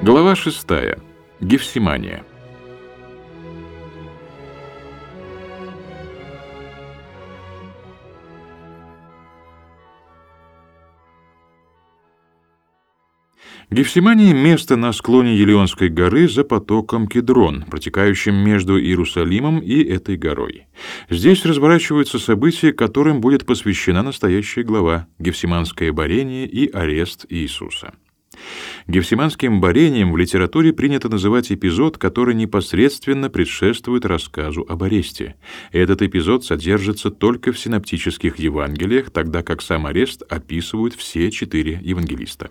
Глава 6. Гефсимания. Гефсимания – место на склоне Елеонской горы за потоком Кедрон, протекающим между Иерусалимом и этой горой. Здесь разворачиваются события, которым будет посвящена настоящая глава «Гефсиманское борение и арест Иисуса». Гефсиманским борением в литературе принято называть эпизод, который непосредственно предшествует рассказу об аресте. Этот эпизод содержится только в синоптических Евангелиях, тогда как сам арест описывают все четыре евангелиста.